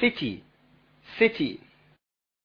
city city.